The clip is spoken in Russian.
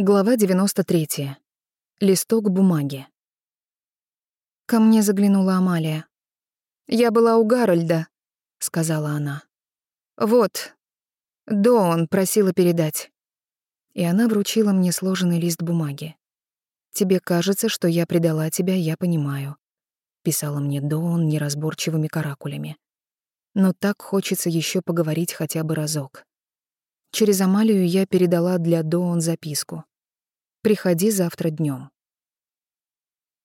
Глава 93. Листок бумаги. Ко мне заглянула Амалия. «Я была у Гарольда», — сказала она. «Вот, Доон просила передать». И она вручила мне сложенный лист бумаги. «Тебе кажется, что я предала тебя, я понимаю», — писала мне Доон неразборчивыми каракулями. «Но так хочется еще поговорить хотя бы разок». Через Амалию я передала для Доон записку. «Приходи завтра днем.